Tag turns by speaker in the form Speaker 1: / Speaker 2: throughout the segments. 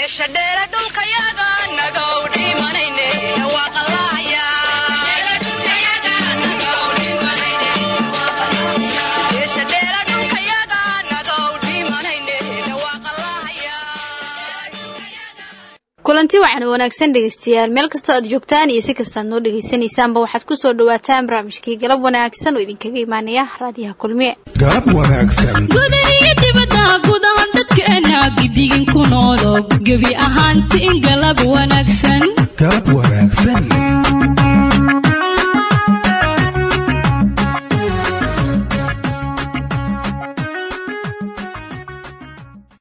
Speaker 1: geesha dheere dhulkayaga nagow
Speaker 2: kulanti waxaana wanaagsan dhegaystayaal. Meel kastoo aad joogtaan iyo si kastaad noo dhegaysanaysaanba waxaad ku soo dhawaataan barnaamijkii galab wanaagsan oo idinkaga imaanaya raadiyaha kulmiye.
Speaker 3: Galab wanaagsan.
Speaker 4: Gudahiyo dibadda gudaha dadkeena gidigin ku noolo gebi ahaantiin galab wanaagsan.
Speaker 3: Galab wanaagsan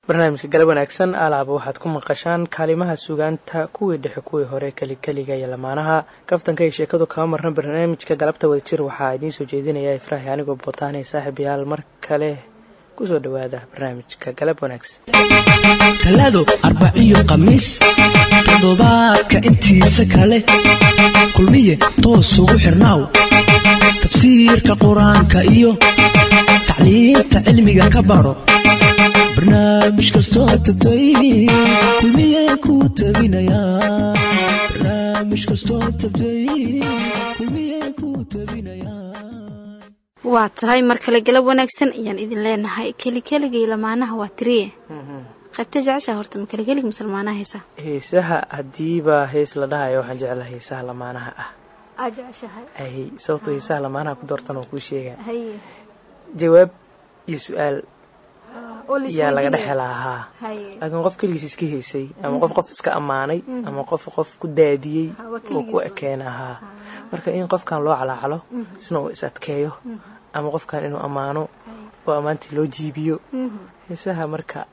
Speaker 5: barnaamijka galab wanaagsan alaaba waxaad ku maqashaan kaalimaha sugaanta kuwii dhexe kuwii hore kelikeliga iyo lamaanaha. Kaftanka iyo sheekadu kama marna barnaamijka galabta wadajir waxaa idiin soo jeedinaya ifraahi anigoo bootaanay saaxib yaal. Mar kale ku soo dhawaada barnaamijka galab wanaagsan.
Speaker 6: Talaado arbaciyo khamiis toddobaadka intiisa kale. Kulmiye toos ugu xirnaaw tafsiirka qur'aanka iyo tacliinta cilmiga ka baro barnaamij kastoo kuu
Speaker 2: waa tahay mar kale galab wanaagsan ayaan idin leenahay. Kelikeligay lamaanaha waa tiriye qaybta jeceshaa horta ma kelikelig mise lamaanaha heesa
Speaker 5: heesaha haddiiba hees la dhahayo waxaan jeclaa heesaha lamaanaha ah.
Speaker 2: Aa jeceshahay.
Speaker 5: Ay sababtoo heesaha lamaanaha ku doortan oo kuu sheegaa
Speaker 2: haye
Speaker 5: jawaab iyo su'aal yaa laga dhex helaa haa.
Speaker 2: Haye
Speaker 5: laakiin qof keligiis iska heysay ama qof qof iska ammaanay ama qof qof ku daadiyey oo ku ekeen ahaa marka in qofkan loo calaacalo isna uu is adkeeyo ama qofkan inuu ammaano oo ammaantii loo jiibiyo. Heesaha marka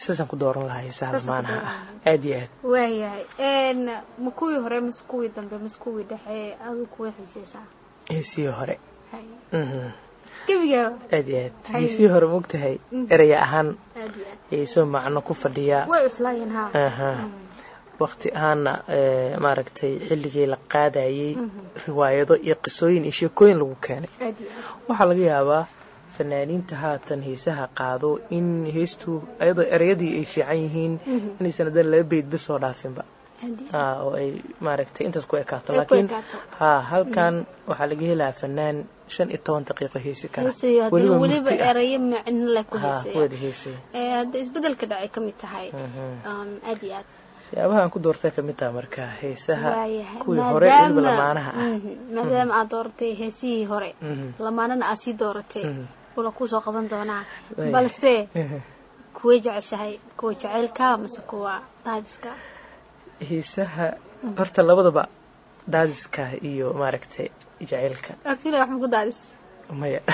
Speaker 5: sidaasaan ku dooran lahaa heesaha lamaanaha ah aad iyo aad.
Speaker 2: Waayahay ma kuwii hore mise kuwii dambe mise kuwii dhexe adu kuwa xiiseysaa
Speaker 5: heesihii hore aad iyo aad. Heesihii hore mogtahay eraya ahaan.
Speaker 2: Aad iyo aad.
Speaker 5: Heesoo macno ku fadhiya.
Speaker 2: Way cuslaayeen haa
Speaker 5: aha. Waqti ahaana eh, maaragtay xilligii la qaadayey riwaayado iyo qisooyin iyo sheekooyin lagu keenay. Waxaa laga yaabaa fanaaniinta haatan heesaha qaado in heestu ayadoo ereyadii ay fiican yihiin inaysan haddana laba beydba soo dhaafinba Ah, oo ay maaragtay intaas ku ekaato. Laakiin ha halkan waxaa laga helaa fanaan shan iyo toban daqiiqo heesi kara.
Speaker 2: Heesayo haddana weliba
Speaker 5: mufti ah.
Speaker 2: erayo macno leh ku
Speaker 5: ha
Speaker 2: heesaya
Speaker 5: kuwada heesaya
Speaker 2: ee hadda isbeddelka dhacay ka mid tahay. Um, aad iyo aad.
Speaker 5: Siyaabaha aan ku doortay ka mid taha marka heesaha kuwii hore weliba lamaanaha ah.
Speaker 2: Mhm, maadaama aad dooratay heesihii hore.
Speaker 5: Mhm.
Speaker 2: lamaanana aad sii dooratay wala ku soo qaban doonaa. Balse kuway jeceshahay kuwa jaceylka mase kuwa daadiska?
Speaker 5: Heesaha horta labadaba daadiska iyo maaragtay
Speaker 2: daadis.
Speaker 5: Maya.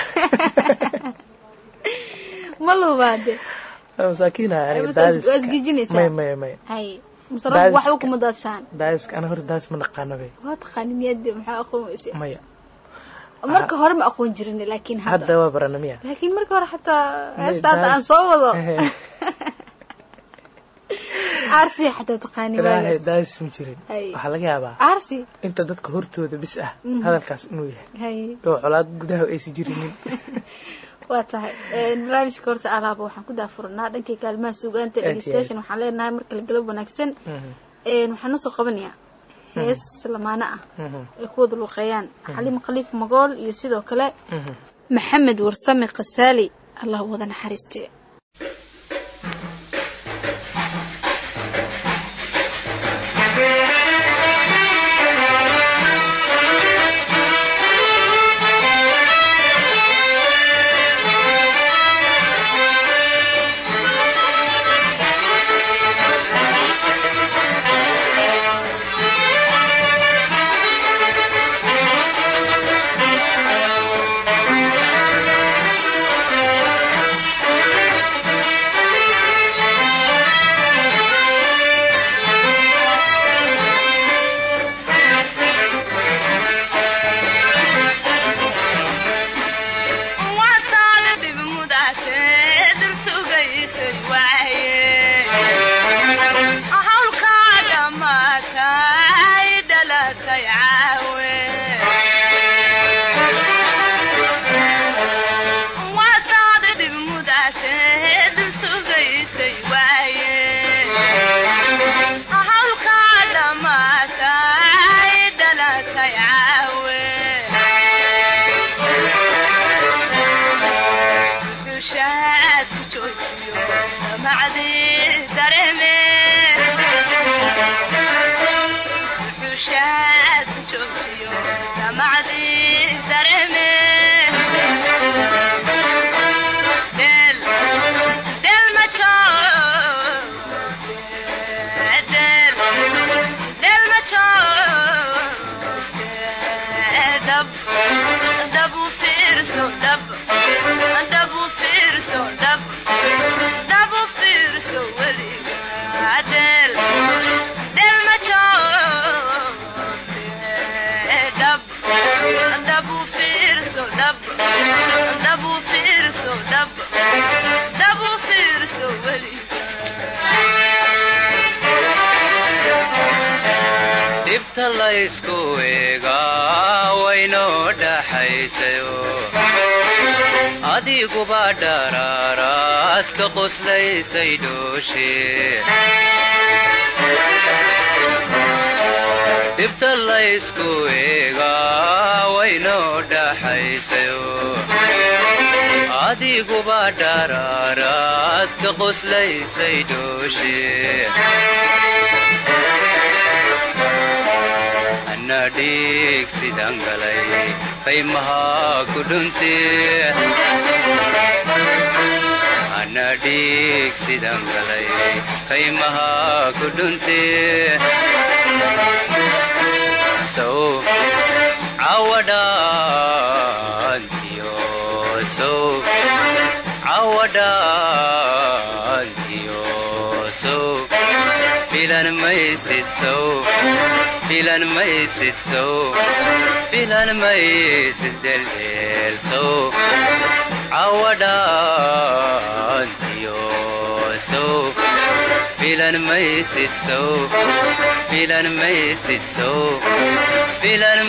Speaker 2: Ma lubaade
Speaker 5: masaakiina aniga
Speaker 2: Mas- waa
Speaker 5: daadiska.
Speaker 2: isgejinaysaa.
Speaker 5: maya maya maya
Speaker 2: hay masarab
Speaker 5: Daadiska.
Speaker 2: waxba kuma daadshaan
Speaker 5: daadiska ana horta daadis ma naqaana bay.
Speaker 2: Waa taqaanin yadde maxaa aqoon weyse
Speaker 5: maya.
Speaker 2: Marka hore ma aqoon jirin laakiin hadda.
Speaker 5: waa barana miya
Speaker 2: laakiin marka hore xataa heesta hadda aan soo wado
Speaker 5: daadis ma jirin. Waxaa laga yaabaa inta dadka hortooda bis ah hadalkaas inuu yahay.
Speaker 2: Hay.
Speaker 5: Oo colaad gudaha aysan jirinin.
Speaker 2: Waa tahay. Barnaamijka horta alaaba waxaan ku daafuranaa dhankii kaalimaha
Speaker 5: iyo
Speaker 2: dhegeystayaashan waxaan leenahay mar kale galab wanaagsan. Een, waxaan noo soo qabanayaa hees lamaano ah. Ay ku wada luuqeeyaan xaliim khaliif magool iyo sidoo kale maxamed warsame khasaali allah wada naxariiste
Speaker 1: damacdii dareeme xushaad
Speaker 7: laysku eegaa waynoo dhaxaysayo adiguba dharaaraad ka qoslaysay dhooshe dhibta laysku eegaa waynoo dhaxaysayo adiguba dharaaraad ka qoslaysay dhooshe ana dhiig sidan galay qaymahaa ku dhuntee sow cawadhaantiyo sow cawadhaantiyo sow filan maysid sow filan maysid sow filan maysid deldeel sow cawadhaantiyo sow filan maysid sow filan maysid sow filan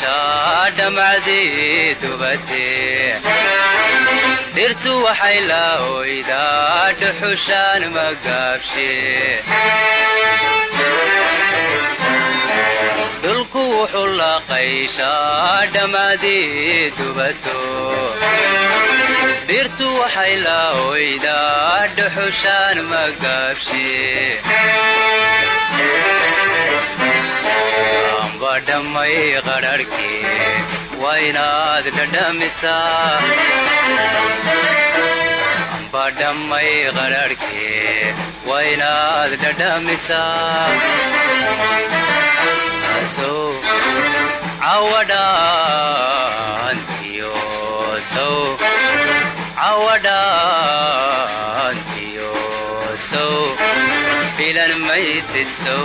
Speaker 7: qayshaa dhamacdii dubatee dhirtu waxay la oydaa dhuxushaan magaabshe dhulku wuxuu la qayshaa dhamacdii dubato dhirtu waxay la oydaa dhuxushaan magaabshe amba dhammay qadharhkii waa inaad dhadhamisaa amba dhammay qadharhkii waa inaad dhadhamisaa sow cawadhaantiyo sow cawa cawadhaantiyo sow filan maysid sow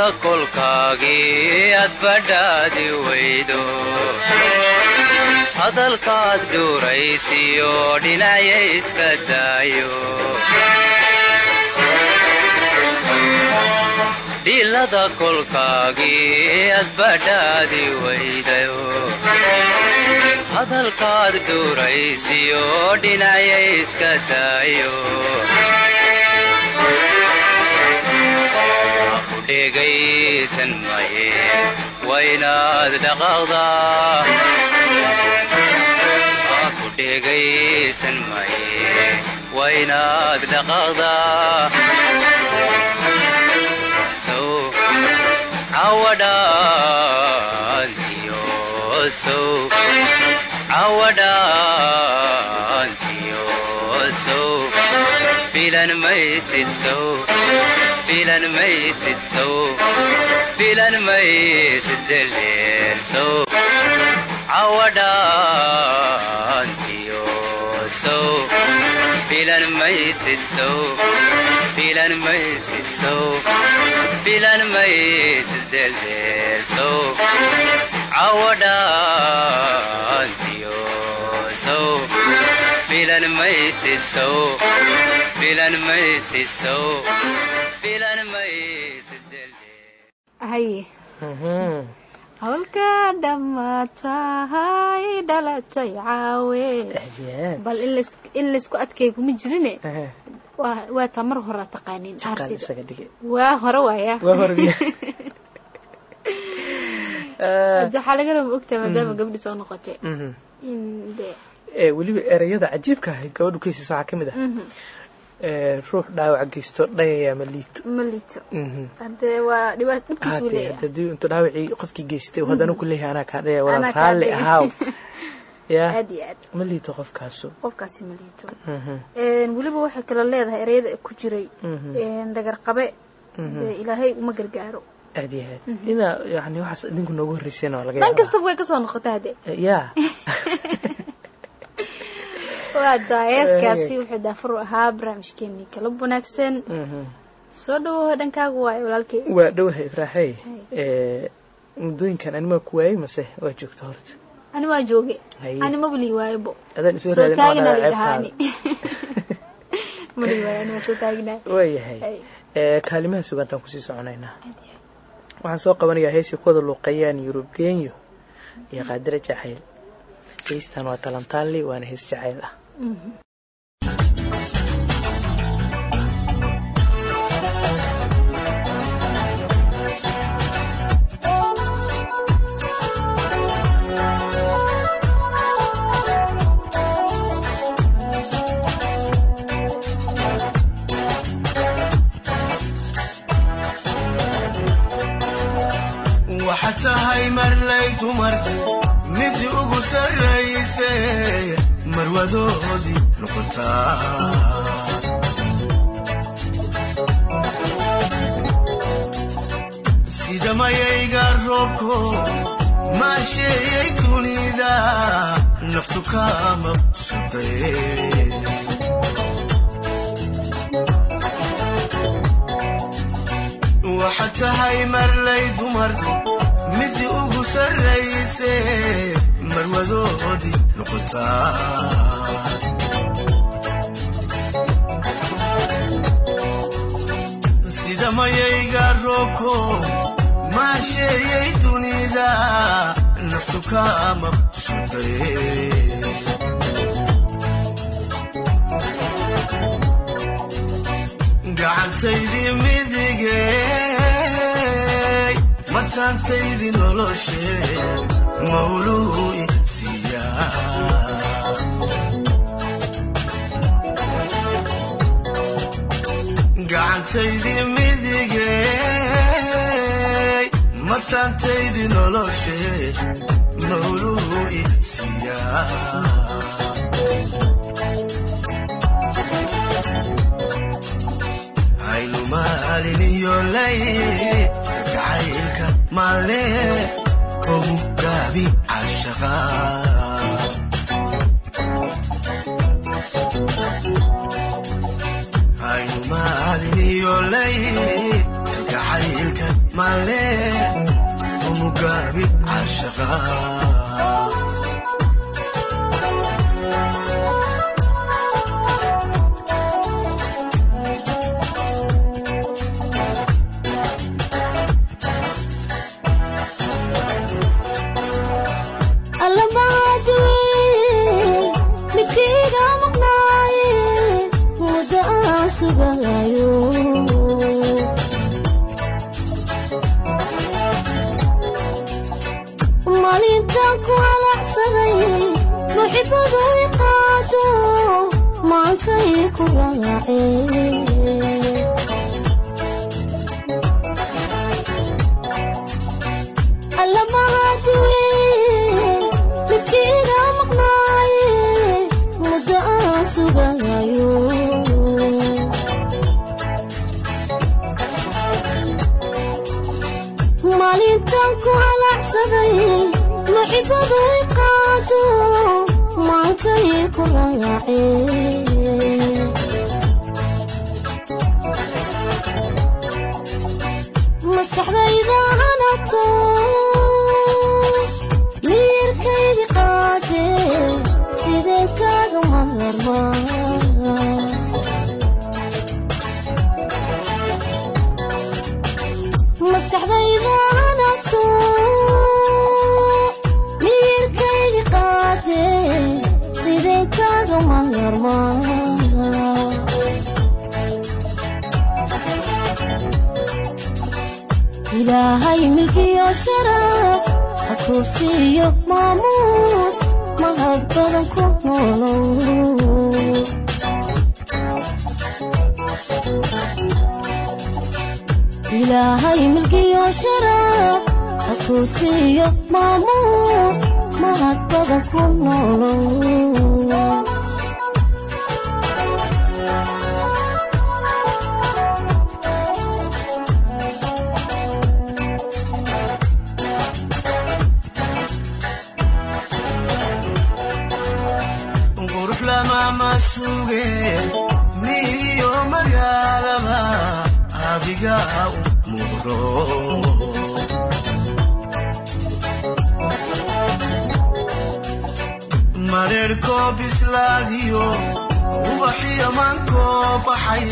Speaker 7: dhilada kolkaagii aad badhaadi weydo hadalkaad duuraysiyo dhinacya iska daayo dhilada kolkaagii aad badhaadi weydayo hadalkaad duuraysiyo dhinacya iska daayo dhegaysan maye waynaad dhaqaaqdaa ku dhegaysan maye waynaad dhaqaaqdaa sow cawadhaantiyo sow cawadhaantiyo sow filan maysid sow filan maysid sow filan maysid deldeel sow cawadhaantiyo sow filan maysid sow filan maysid sow filan maysid deldeel sow
Speaker 2: hawlka dhammaatahay dhalatay caawe bal in laysku adkeey kuma jirine waa taa mar
Speaker 5: isaga dhige
Speaker 2: waa hore waaya waxaa laga raba ogtahay maadaama gabdhi soo noqotay
Speaker 5: Mhm.
Speaker 2: de
Speaker 5: weliba ereyada cajiibka ahay gabadhu keysiis waxaa ka mid ah. Ee ruux dhaawac geysto dhayaya ma liito
Speaker 2: ma liito
Speaker 5: Mhm.
Speaker 2: waa
Speaker 5: intuu dhaawacii qofkii geystay haddana ku leeyahay anaa kaa dhaya
Speaker 2: kaa
Speaker 5: raalli ahaaw ya
Speaker 2: aad iyo aad.
Speaker 5: Ma liito qofkaasu.
Speaker 2: Qofkaasi ma liito
Speaker 5: Mhm.
Speaker 2: Weliba waxay kala leedahay ereyada ku jiray. Een, dhagar qabe. Dee ilaahay uma gargaaro.
Speaker 5: Aad iyo aad. Inaa yani waxaas idinku noogu horreyseen oo laga
Speaker 2: dhan kastaba way ka soo noqota hadde.
Speaker 5: Yaa
Speaker 2: waa daa heeskaasi wuxuu daafur ahaa barnaamijkeenii kala wanaagsan.
Speaker 5: Mhm.
Speaker 2: soo dhawoho dhankaagu waayo walaalkay.
Speaker 5: Waa dhowahay ifraaxey muddooyinkan animaa ku waayey mase waa joogta horta
Speaker 2: ani waa jooge. Ani mabli waayebo. Soo taagina
Speaker 5: waa
Speaker 2: lidhahaa ani.
Speaker 5: Ceebtaada
Speaker 2: mali waayo ani waa soo taaginaa
Speaker 5: waayahay kaalimaha sugantaan ku sii soconaynaa waxaan soo qabanayaa heesii kuwada luuqeeyaan yurub genyo iyo qaadira jacayl heystan waa talantaali waana hees jacayl ah
Speaker 8: ugu sarrayse marwadoodii noqotaa sida mayayga roobko maasheeyay dunida naftu kama suday waxaad tahay marlay dumar midi ugu sarrayse marwadoodii noqotaa sida mayayga roobko maasheeyay dunida naftu kama suday gacantaydii midigey mataantaydii noloshe gacantaydii midigey mataantaydii noloshe. Mawluu siiya aynu maalin iyo lay gacaylka maale maale ugu gaabi cashaqa
Speaker 1: milkiyo sharaf ha kuu siiyo maamuus mahad badan ku noolow
Speaker 8: ubaxiyo maankoo baxay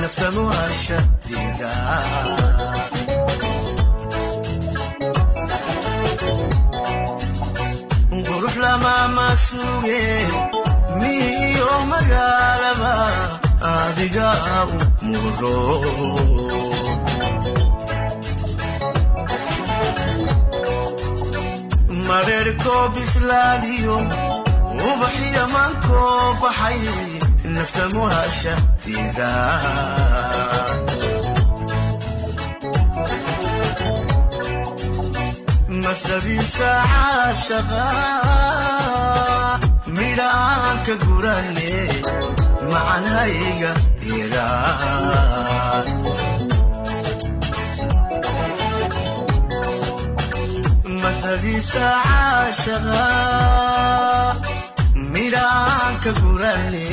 Speaker 8: naftanu hashadeeda qurux lamaama suge miyo magaalaba adiga u muro mareerkoo bislaadiyo ubaxiyo maankoo baxay naftanu hashadeeda masdadiisa caashaqa midhaan ka gurane macanhayga dheeraa masdadiisa caashaqa midhaan ka gurane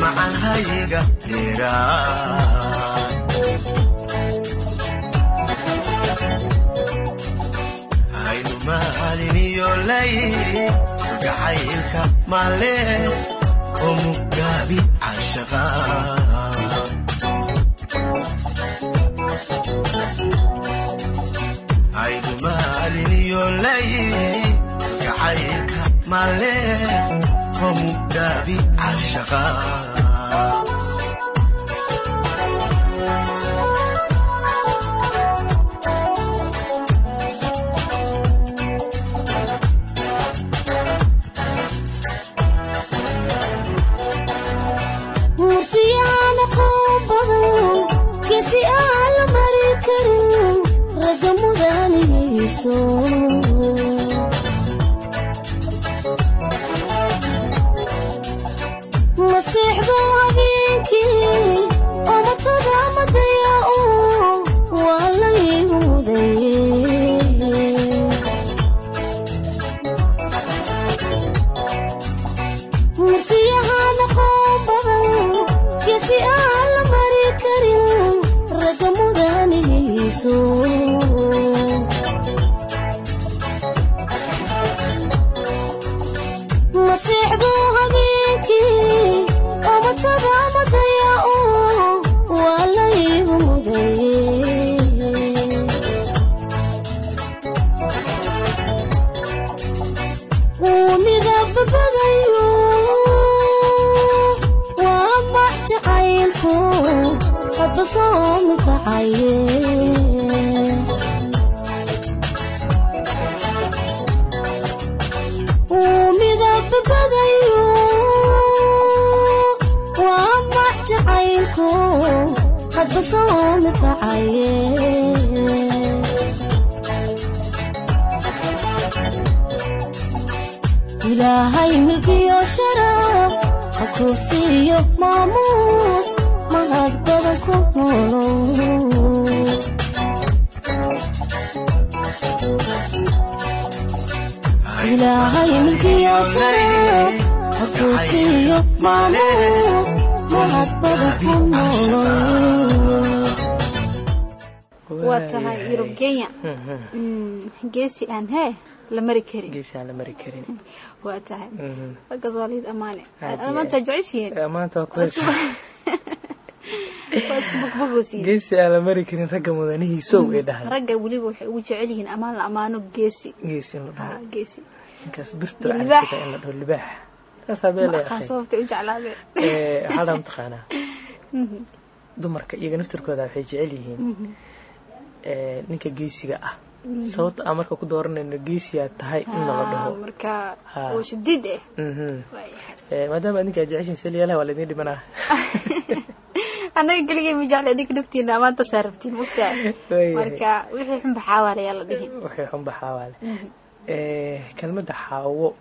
Speaker 8: macanhayga dheeraa haynu maaliniyo lay gacaylka male oo mugaabi cashaqa haynu maaliniyo lay gacaylka male oo mugaabi cashaqa
Speaker 1: ilaahay milkiyo sharaf ha kuu siiyo maamuus mahad badan milkiyo sharaf ha kuu siiyo maamuus
Speaker 2: waa tahay yurub kenya. Mm, geesi aan hee la mari karin.
Speaker 5: Geesi aan la mari karin.
Speaker 2: Waa tahay. Raggaas waa liid ammaane maanta jeceshihiin?
Speaker 5: Eh, maanta waa kuwaas
Speaker 2: waa isku bogbogosiin
Speaker 5: geesi aan la mari karin ragga mudanihiisow ay dhahay.
Speaker 2: Ragga weliba waxay ugu jecel yihiin ammaan la ammaano geesi
Speaker 5: geesi in la dhaho
Speaker 2: Ah, geesi
Speaker 5: ninkaas birto
Speaker 2: Iyo
Speaker 5: cali
Speaker 2: libaax.
Speaker 5: sida in la dhaho libaax waxaa dhaa mataqaanaa? Dumarka iyaga naftirkooda waxay jecel yihiin eh, ninka geesiga ah. Sababta aan marka ku dooranayno geesiyaa tahay in dhaho
Speaker 2: Ah, oo shadiid eh.
Speaker 5: Mhm. Eh, maadaama adinka aad jeceshiin saliyaalaha waa laydin dhimanaa.
Speaker 2: Annaga keligay ma jecla idinka naftiina ammaanta saa rabtiin mogtaa
Speaker 5: Waayahay.
Speaker 2: marka wixii xun baxaawaalayaa la dhihin
Speaker 5: waxay xunba xaawaale Eh, kelmadda xaawo.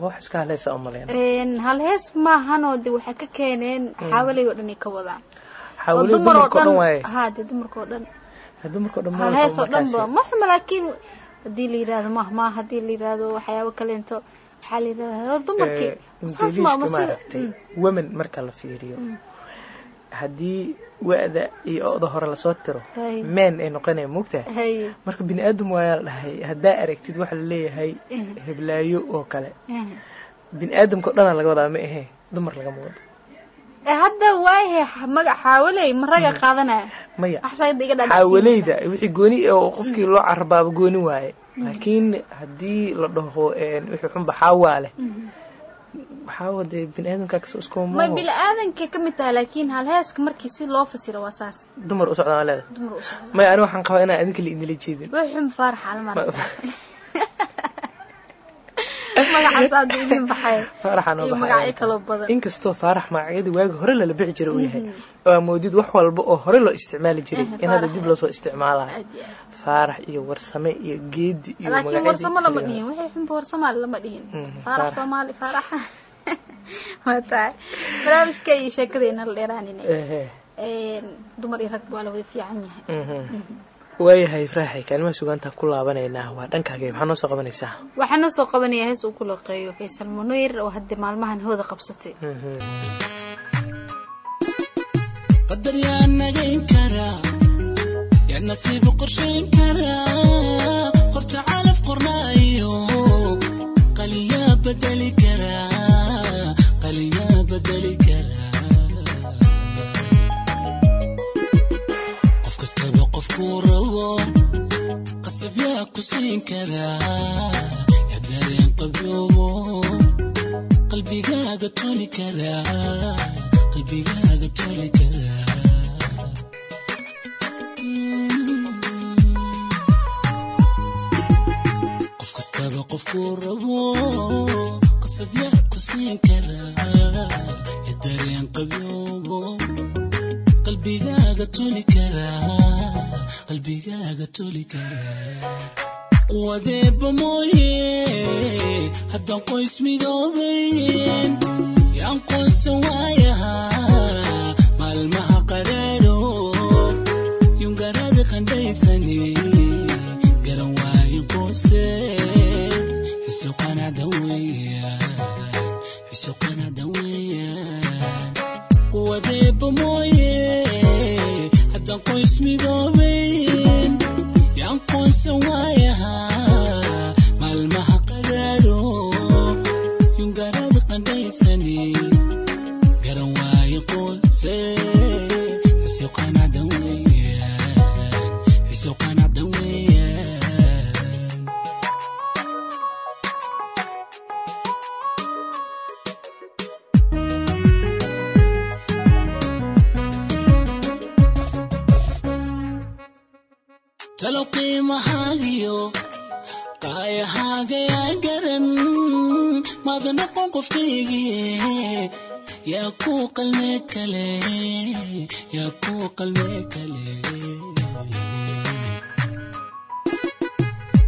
Speaker 5: Wax iska haleysa u maleyna
Speaker 2: Een, hal hees maahanoo de waxay ka keeneen xaawalay oo dhan ay ka wadaan. Oo
Speaker 5: xaawale
Speaker 2: dumar oo
Speaker 5: dumarka o dhan. waaye
Speaker 2: ha dee dumarka oo dhan.
Speaker 5: Dumarka o dhan
Speaker 2: hal
Speaker 5: ma
Speaker 2: hees oo dhan ba
Speaker 5: markaasi-
Speaker 2: ma xuma laakiin haddii la yidhaahdo mahmaa haddii la yidhaahdo waxyaabo kaleento waxaa la yidhahdaa hor dumarkii.
Speaker 5: Eh,
Speaker 2: saas ma
Speaker 5: maaragtay women marka la fiiriyo. Haddii wa-da iyo oda hore la soo
Speaker 2: tiro.
Speaker 5: Men ay noqonaya moogtahay
Speaker 2: hay
Speaker 5: marka bini aadam waa la dhahay haddaa aragtid waxa la leeyahay heblaayo oo kale. Bini aadamka o dhanaa laga wadaa ma ahee dumar lagama wado
Speaker 2: ee hadda waayahe magac xaawaley ma raga qaadanaya
Speaker 5: maya xaawaleyda wixii gooni oo qofkii loo carabaaba gooni waaye. Laakiin haddii la dhaho wixii xunba xaawaa leh waxaa dee bini aadamkaa ka soo
Speaker 2: ma
Speaker 5: iskoomo
Speaker 2: bini aadankay ka mid tahay laakiin hal heeska markii si loo fasiro waa saas.
Speaker 5: Dumar u socdaan leeda maya ani waxaan qabaa inaan idinka la idinla jeedin.
Speaker 2: Wixii faarax almar
Speaker 5: inkastoo faarax magacyadii waagi hore lala bixi jiray uu yahay. Waa moodid wax walba oo hore loo isticmaali jiray. In hadda dib loosoo isticmaalayo faarax iyo warsame iyo geedi iyo Mm,
Speaker 2: barnaamijka iyo sheekadayna la dheeraanina. Dumar iyo rag waa la wada fiican yahay.
Speaker 5: Mhm. Waayahay faraaxay kaalimaha sugaanta ku laabanaynaa. Waa dhankaaga maxaa noo soo qabanaysaa?
Speaker 2: Waxaan noo soo qabanaya hees uu ku loqeeyo faysal munir oo hadda maalmahan hooda qabsatay.
Speaker 9: Qadar yaa nagayn karaa yaa nasiibu qorshayn karaa horta calaf qornaayo qaliyaa bedeli karaa qofkuu rabo qasab yaa ku siin karaa yaa dareen qabyoobo qalbigaaga toli karaa qalbigaaga toli karaa qof kastaba qofkuu rabo qasab yaa ku siin karaa ya dareen qabyoobo qalbigaaga toli karaa qalbigaaga toli karaa quwadeeba mooye haddaan qoys midoobayn yaan qoonsan waayahaa maalmaha qadhaadho yungarada qandhaysani garan waayin qoose xiso qanacda weeyaan xiso qanacda weeyaan. Quwadeeba mooye haddaan qoys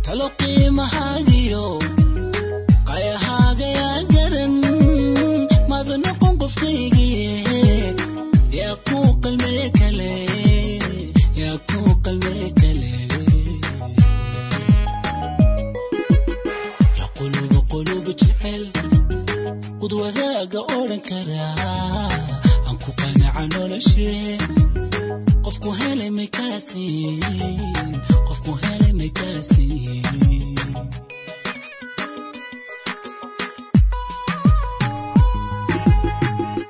Speaker 9: talo qiimahaagiyo qaayahaaga yaa garan maada noqon qofkaygii yaa kuu qalmee qudwadaaga odhan karaa. Aan ku qanaca noloshee qofku helay may kaasiin. Qofku helay may kaasiin.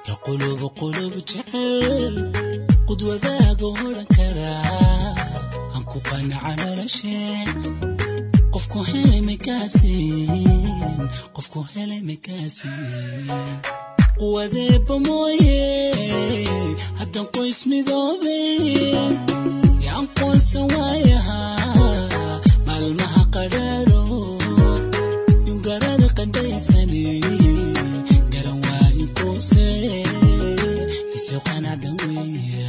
Speaker 9: Yaa quluba quluba jecel qudwadaaga odhan karaa. Aan ku qanaca noloshee qofku helay may kaasiin? Qofku helay may kaasiin? Quwadeeba mooye haddaan qoys midoobayn yaan qoonsan waayahaa maalmaha qadhaadho. Yungarada qandhaysani garan waayin qoose xiso qanacdan weeyaan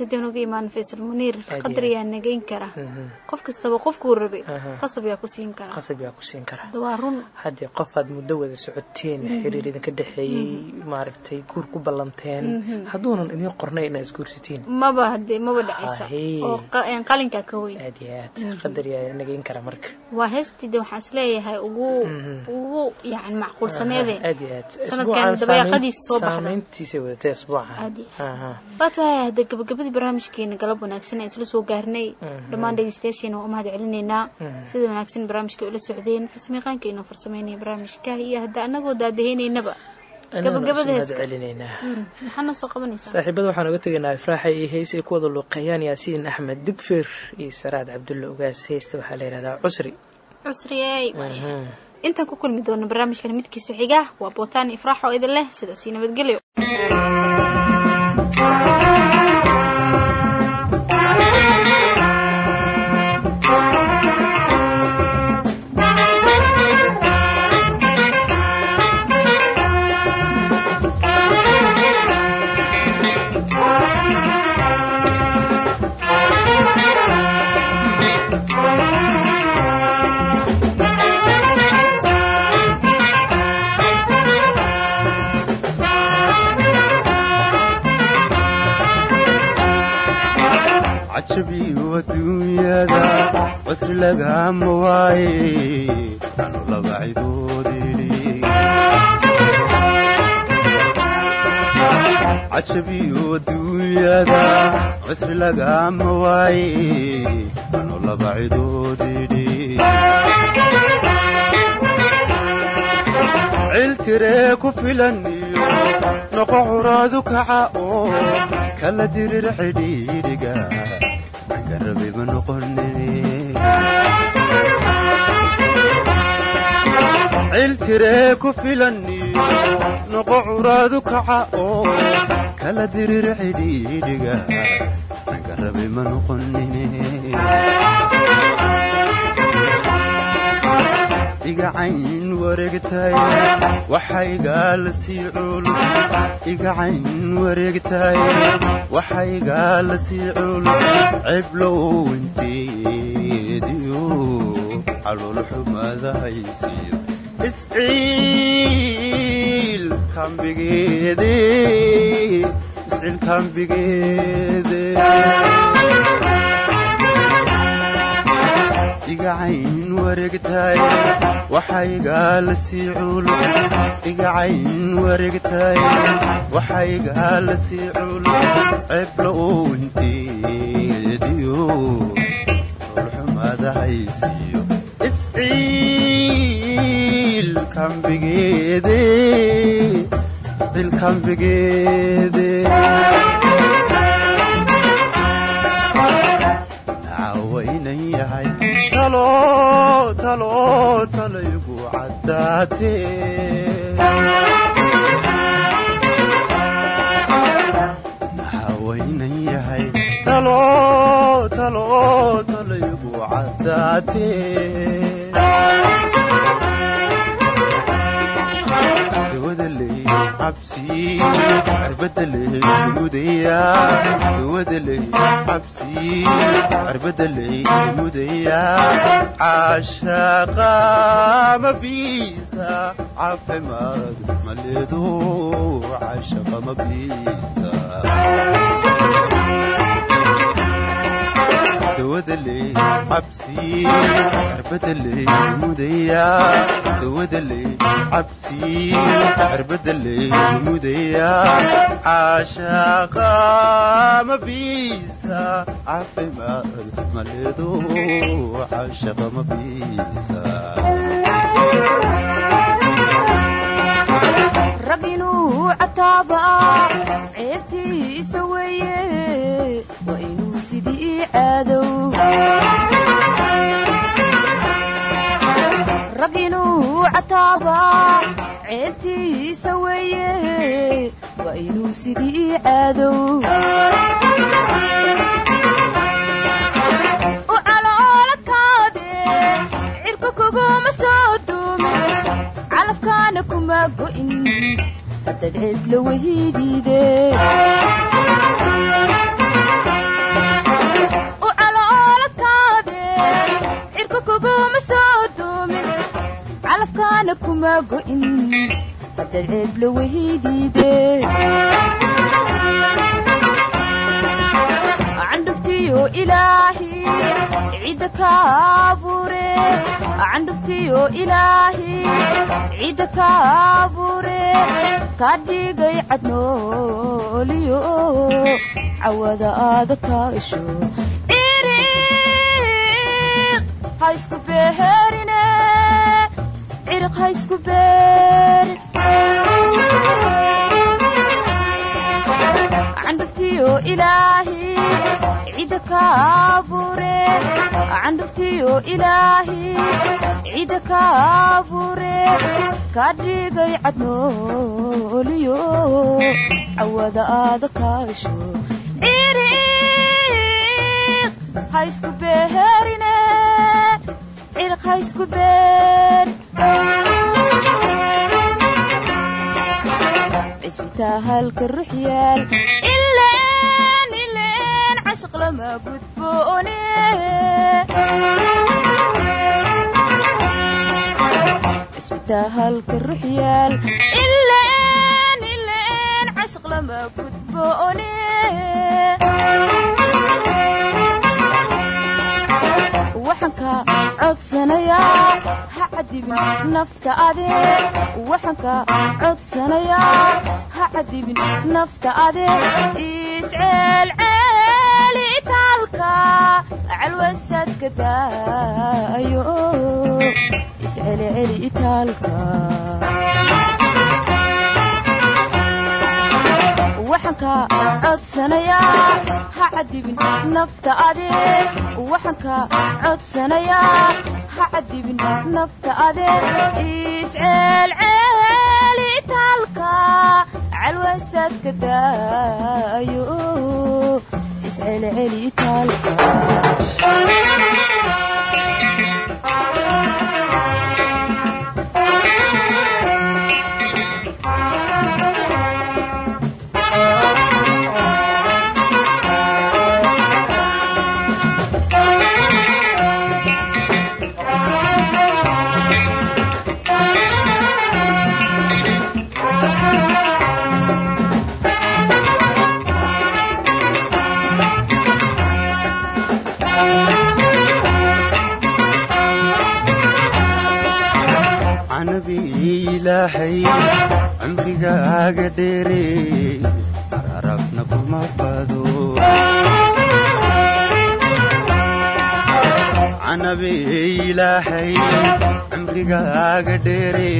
Speaker 2: haddii uga imaan faysal muniir
Speaker 5: Aad
Speaker 2: qadar
Speaker 5: iyo
Speaker 2: yaa nageyn kara.
Speaker 5: Mhm.
Speaker 2: qof kastaba qofkuu
Speaker 5: Aha.
Speaker 2: qasab yaa ku siin kara.
Speaker 5: Qasab yaa ku siin kara.
Speaker 2: Hada waa run.
Speaker 5: Haddii qof aad muddo wada socoteen
Speaker 2: Mhm.
Speaker 5: xiriir idinka dhexeeyey maaragtay guur ku ballanteen
Speaker 2: Mhm.
Speaker 5: hadduunan idiin qornay inaad isguursatiin
Speaker 2: maba hadee maba dhacaysa oo qalinkaa ka weyn.
Speaker 5: Aad iyo aad.
Speaker 2: Mhm.
Speaker 5: qadar yaa nageyn kara marka.
Speaker 2: Waa heestii de waxaan is leeyahay ugu
Speaker 5: Mhm.
Speaker 2: ugu yani macquulsaneede
Speaker 5: Aha, aad iyo aad.
Speaker 2: Sanadkan dabayaaqadiisa soo baxda
Speaker 5: saamayntiisa wadatay asbuuca
Speaker 2: waa tahay hadda gabagabadii barnaamijkeena galab wanaagsan aan isla soo gaarnay.
Speaker 5: Mhm.
Speaker 2: dhammaan dhegeystayaasheena waa u mahad celinaynaa
Speaker 5: Mhm.
Speaker 2: sida wanaagsan barnaamijka ula socdeen farsamayaqaanka inoo farsameynaya barnaamijka iyo hadda anagoo Mm, soo qabanaysaa?
Speaker 5: Saaxiibada waxaan uga tegaynaa ifraaxa iyo heys ay ku wada luuqeeyaan yaasiin axmed digfir iyo saraad cabdulle ugaas. Heysta waxaa la yidhahdaa cusri. Mhm.
Speaker 2: intaan ku kulmi doona barnaamijkan midkiisa xiga waa bootaan ifraax oo idin leh sidaasi nabadgelyo
Speaker 10: cajabiyo adduunyada cusri lagama waaye anu laba cidoodii ciltiree ku filan noqo curaadu kaca oo kala dirir xidhiidhiga garabiba noqonin ciltiree ku filan iyo noqo curaadu kaca oo kala dirir xidhiidhiga garabiba noqonin igacayn wareegtay waxaygaala sii culus igacayn wareegtay waxaygaala sii culus ciblow inteediyo calool xumada haysiyo isciil kambigeede igacayn wareegtay waxaygaala sii culus igacayn wareegtay waxaygaala sii culus ceblow inteediyo rolxumada haysiyo isciil kambigeede isciil kambigeede waynan yahay talo talaygu caddaatee waynan yahay. Talo talo talaygu caddaatee cabsi arbadaley mudaya wadaley cabsi arbadaley mudaya caashaqa mabiisa caafimaad maleedo caashaqa mabiisa dawadaley cabsi arbadaley mudaya dawadaley cabsi arbadaley mudaya caashaqa mabiisa caafimaad maleedo caashaqa mabiisa
Speaker 1: rag inuu cataaba ceebtiisa inuu sidii caadow rag inuu cataaba ceebtiisa weeye waa inuu sidii caadow u cirka kuguma soo duumin calafkaana kuma go'in haddaad ceeb la kuguma soo duumin calafkaana kuma go'in haddad ceebla wehdiide candhuftiyo ilaahi cidda ka abuure kaa dhigay cadnooliyo cawada aada kaa isho ha isku beherine ciriq ha isku beerin candhuftiyo ilaahi cidda ka abuure candhuftiyo ilaahi cidda ka abuure ka dhigay cadnooliyo cawada aada kaasho. Iriq ha isku ciriq ha isku beerin cisbitaalka rux yaal. Ileen ileen cashaq lama gudboone cisbitaalka rux yaal. Ileen ileen cashaq lama gudboone waxaan ka codsanayaa ha cadibin nafta adeeg waxaan ka codsanayaa ha cadibin nafta adeeg isceelceeli itaalka calwasaadka daayo. Isceelceli itaalka waxaan ka codsanayaa ha cadibin nafta adeeg. Waxaan ka codsanayaa ha cadibin nafta adeeg. Isceelceeli itaalka calwasaadka daayo. Isceelceli itaalka
Speaker 10: ilaahay cumrigaaga dheere ararafna kuma bado canabi ilaahay cumrigaaga dheere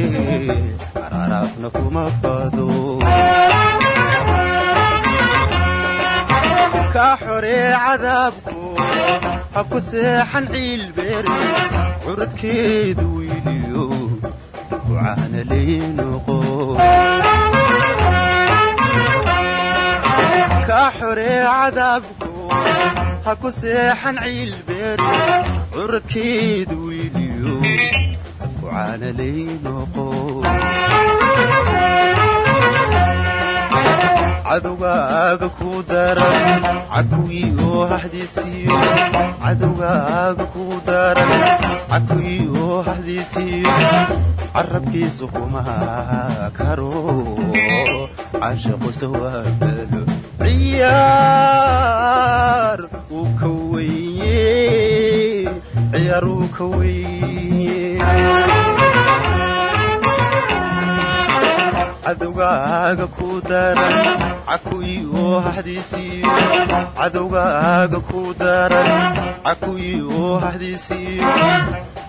Speaker 10: ararafna kuma bado kaa xoree cadaabku ha ku seexan ciilbeere curadkeedu weyliyo ducaana leenoqo kaa xoree cadaabku ha ku seexan ciilbeere curadkeedu weyliyo ducaana leenoqo cadowgaaga ku daran cakuwii oo hahdiisiyo cadowgaaga ku daran cakuwii oo hahdiisiyo carabkiisu kuma karo caashaqu sawaabalo ciyaar uu ka weye ciyaar uu ka weye cadowgaaga ku daran cakuwii oo hahdiisiyo cadowgaaga ku daran cakuwii oo hahdiisiyo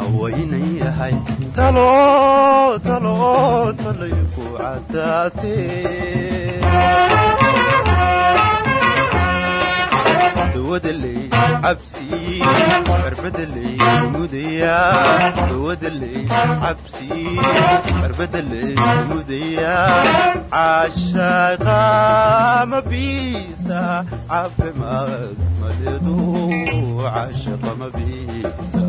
Speaker 10: nacawaynan yahay talo talo talaygu caddaatee gawadaley cabsi barbadaley mudaya gawadaley cabsi barbadaley mudaya caashaqa mabiisa caafimaad maleedu caashaqa mabiisa